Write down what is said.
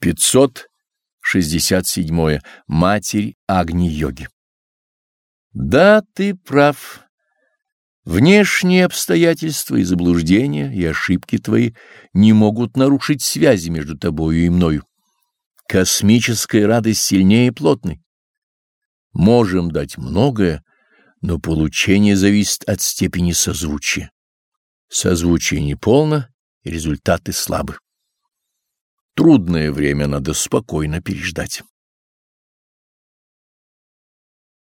567. Матерь Агни-йоги. Да, ты прав. Внешние обстоятельства и заблуждения, и ошибки твои не могут нарушить связи между тобою и мною. Космическая радость сильнее плотной. Можем дать многое, но получение зависит от степени созвучия. Созвучие неполно, и результаты слабы. Трудное время надо спокойно переждать.